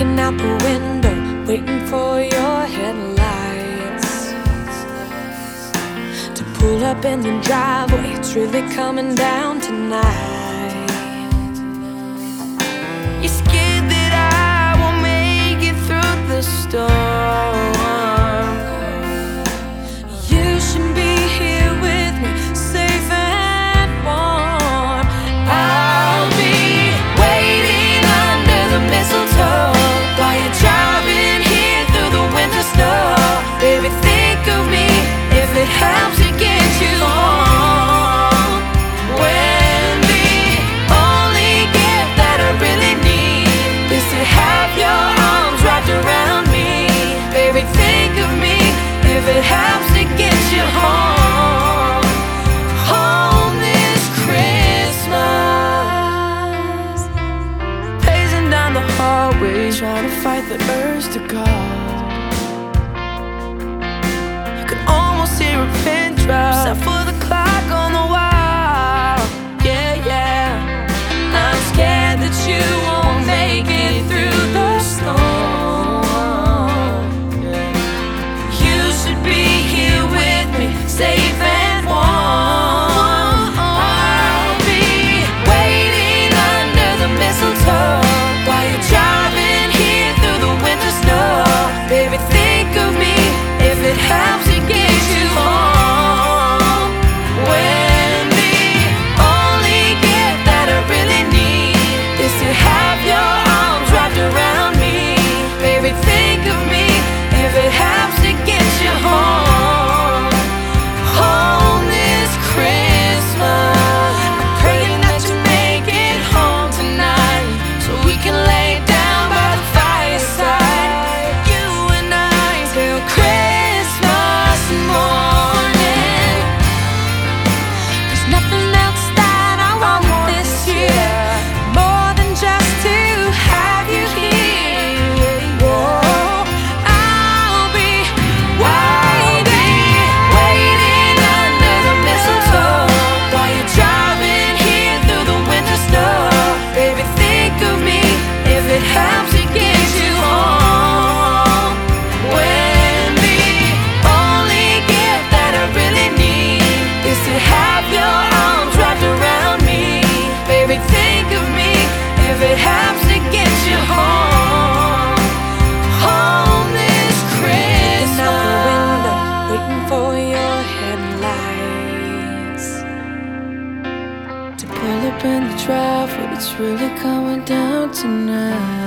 looking out the window, waiting for your headlights to pull up in the driveway. It's really coming down tonight. Try to fight the urge to call. up in the drive, but it's really coming down tonight.